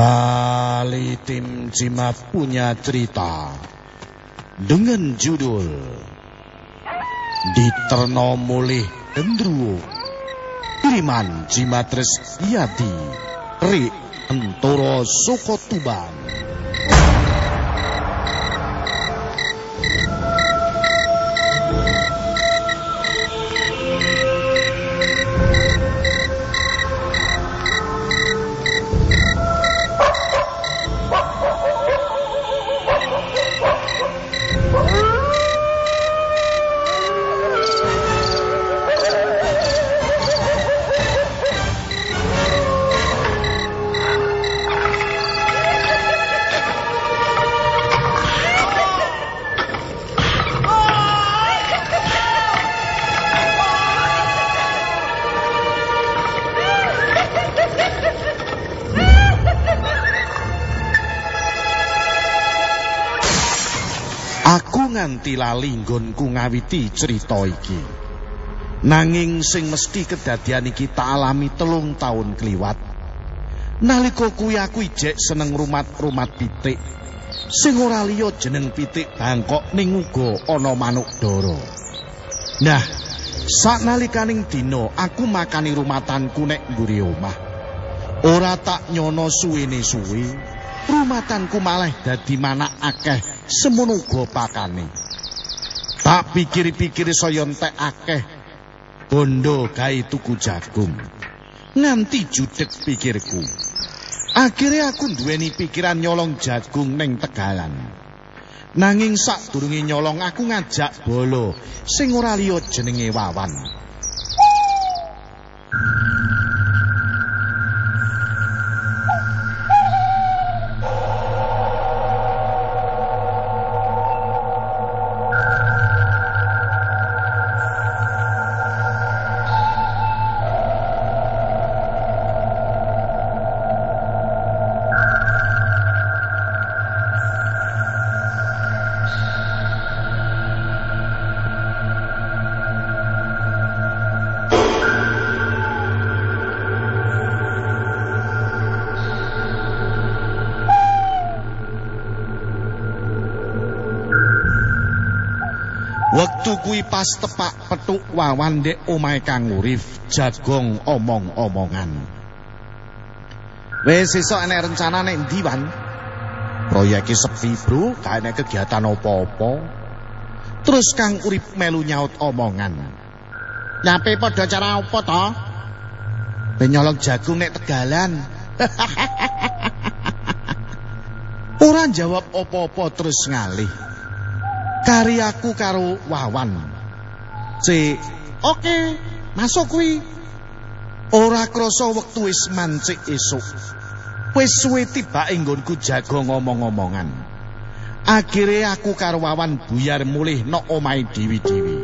Kembali tim Cimat punya cerita dengan judul Diterno Mulih Gendruwo Kiriman Cimatres Yadi Ri Entoro Soko Aku nganti lali nggonku ngawiti cerita iki. Nanging sing mesti kedadian iki tak alami telung taun kliwat. Nalika kuwi aku ijek seneng rumat-rumat pitik. Sing ora liya jeneng pitik bangkok ning uga ana manuk dara. Nah, saknalikaning dina aku makani rumatanku nek mburi omah. Ora tak nyono suwene suwe. Rumatanku malah dadi manak akeh semono uga pakane. Tak pikir-pikir saya entek akeh bondo gawe tuku jagung. Nganti judet pikirku. Akhirnya aku duweni pikiran nyolong jagung ning Tegalan. Nanging sadurunge nyolong aku ngajak bolo sing ora liya jenenge Wawan. Wektu kuwi pas tepak petuk wawan dek omahe Kang Urif jagong omong-omongan. Wes sesuk enek rencana nek ndi, Wan? Proyeke sepi, Bro, enek kegiatan apa-apa. Terus Kang Urip melu nyaut omongan. Nyape padha cara apa to? Penyolong jagung nek Tegalan. Ora jawab apa-apa terus ngalih. Karyaku karo Wawan. C. Oke, masuk kuwi. Ora krasa wektu wis mancik esuk. Wis suwe tibake nggonku jago ngomong-omongan. Akhire aku karo Wawan buyar mulih nok omahe dewi-dewi.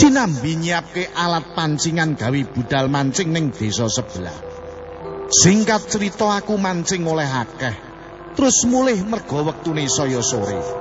Sinambi nyiapke alat pancingan gawe budal mancing ning desa sebelah. Singkat cerita aku mancing oleh akeh. Terus mulih mergo wektune saya sore.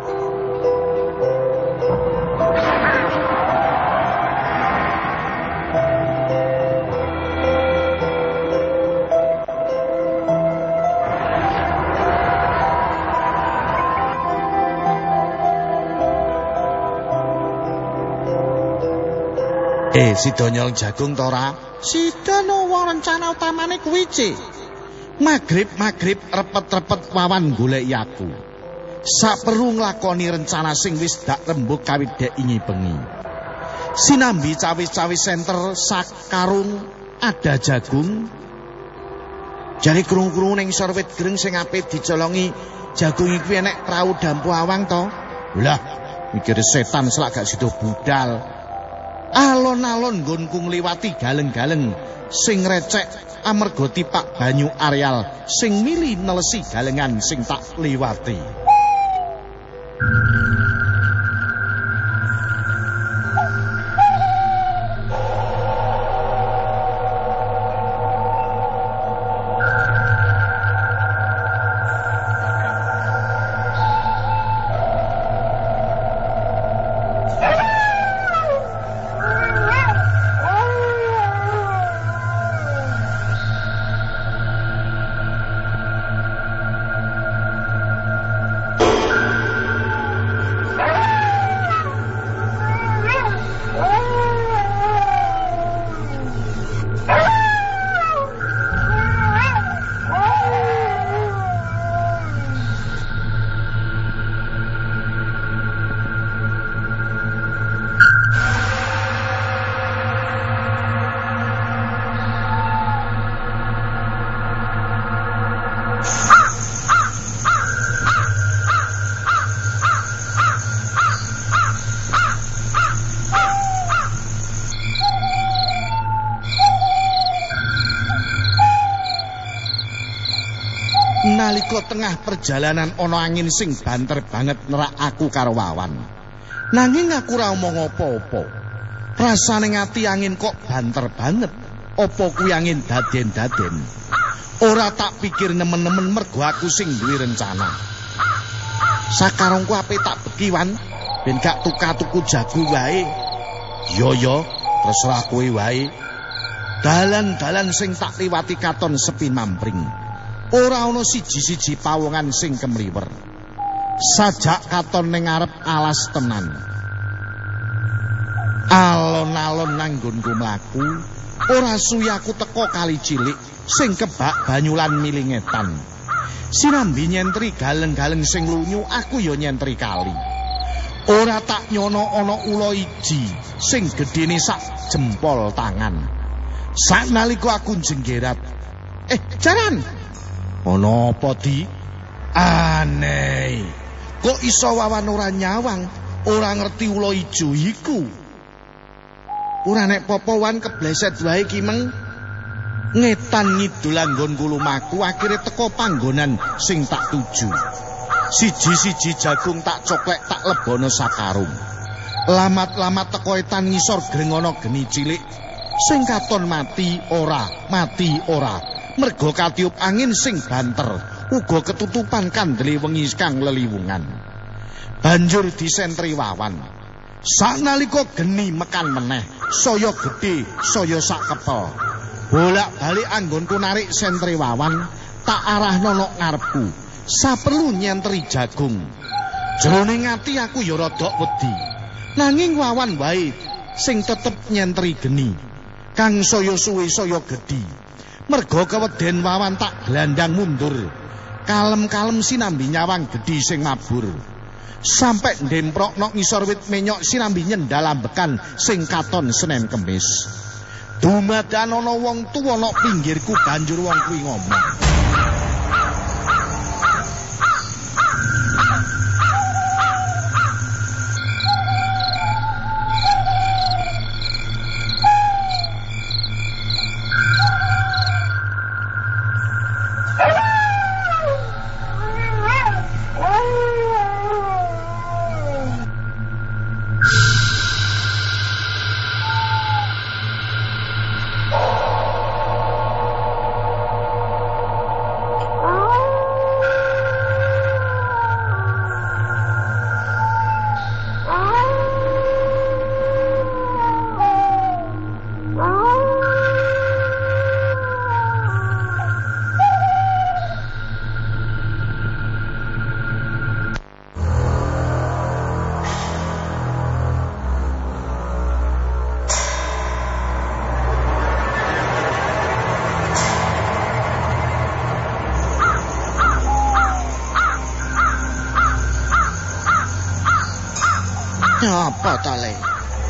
Eh, si donyol jagung tora? Sida nowo rencana utamane kuwi, Cik. Magrib-magrib repet-repet wawan golek aku. Sak perlu nglakoni rencana sing wis dak rembug kawit dek ingi bengi. Sinambi cawi-cawi senter sakarung ada jagung. Jare krung-krung ning sor wit greng sing apik dicolongi jagung iki enek prau dampu awang to. Lah, mikir setan selak gak sido budal. Alon-alon nggonku ngliwati galeng-galeng sing recek amarga tipak banyu areal sing mili nelesi galengan sing tak liwati. Nalika tengah perjalanan ana angin sing banter banget nerak aku karo wawan. Nanging aku ora omong apa-apa. Rasane ngati angin kok banter banget. Apa kuwi angin daden-daden? Ora tak pikir nemen-nemen mergo aku sing duwe rencana. Sakarongku ape tak bekiwan ben gak tuka-tuku jago wae. Yo yo, terserah kowe wae. Dalan-dalan sing tak liwati katon sepi mampring. Ora ana siji-siji pawongan sing kemriwer. Sajak katon ning ngarep alas tenan. Alon-alon nanggonku mlaku, ora suwi aku teko kali cilik sing kebak banyulan milingetan. Sinambi nyentri galeng-galeng sing lunyu, aku ya nyentri kali. Ora tak nyono ana ula iji sing gedene sak jempol tangan. Sak nalika aku jenggerat, "Eh, jaran, Ana apa di? Aneh. Kok iso wawan ora nyawang, ora ngerti ula ijo iku? Ora nek popowan kebleset wae ki meng. Ngetan ngidul anggon kulumaku akhire teko panggonan sing tak tuju. Siji-siji jagung tak coklek tak lebono sakarung. Lamat-lamat teko etan ngisor grengono geni cilik. Sing katon mati ora, mati ora. Merga katiup angin sing banter uga ketutupan kandeli wengi kang leliwungan. Banjur disentri wawan. Sanalika geni mekan meneh saya gedhe saya sak kepel bolak-balik anggonku narik sentri wawan tak arah nonok ngarepku. Saperlu nyentri jagung. Jroning ati aku ya rada wedi. Nanging wawan wae sing tetep nyentri geni. Kang saya suwe saya gedhi merga keweden wawan tak gelandang mundur kalem-kalem sinambi nyawang gedhi sing mabur. Sampai ndemprok ngisor wit menyok sinambi nyendalambekan sing katon senen kemis. Dumadan ana wong tuwa nok pinggirku banjur wong kuwi ngomong Apa ta le?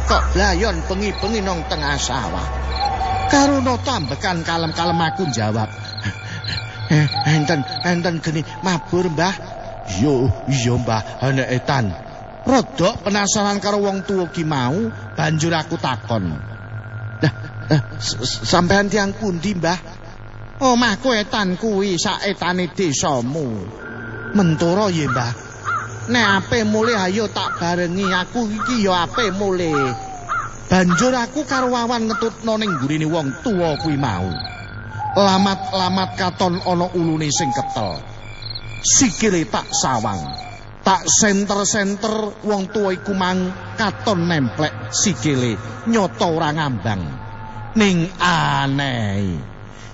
Kok blayon bengi-bengi nang tengah sawah? Karuno tambekan kalem-kalem aku jawab. Eh, enten enten geni mabur, Mbah. Yo, iya Mbah, ana etan. Rodok penasaran karo wong tuwa ki mau, banjur aku takon. Lah, eh, sampean tiyang pundi, Mbah? Omahku etan kuwi sak etane desamu. Mentoro ye, Mbah. Nek ape mule ayo tak barengi aku iki ya ape mule. Banjur aku karo wawan ngetutno ning gurine wong tuwa kuwi mau. Lamat-lamat katon ana ulune sing ketel. Sikile tak sawang. Tak senter-senter wong tuwa iku mang katon nemplek sikile nyoto ora ngambang. Ning aneh.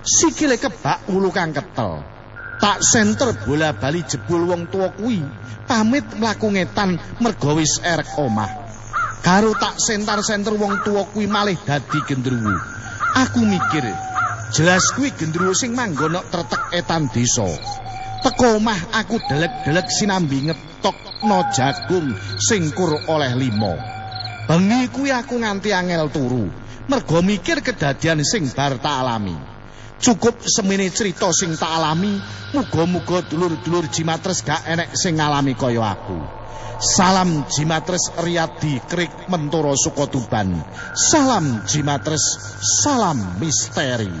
Sikile kebak ulu kang ketel. Tak senter bola bali jebul wong tuwa kuwi pamit mlaku ngetan mergo wis erek omah. Karo tak sentar-senter wong tuwa kuwi malih dadi gendruwo. Aku mikir, jelas kuwi gendruwo sing manggon nok tretek etan desa. Teko omah aku delek-delek sinambi ngetok no jagung sing kur oleh limo. Bengi kuwi aku nganti angel turu, mergo mikir kedadian sing bar tak alami. Cukup semene cerita sing tak alami, muga-muga dulur-dulur Jimatres gak enek sing ngalami kaya aku. Salam Jimatres Riyadi Krik Mentoro Sukotuban. Salam Jimatres, salam misteri.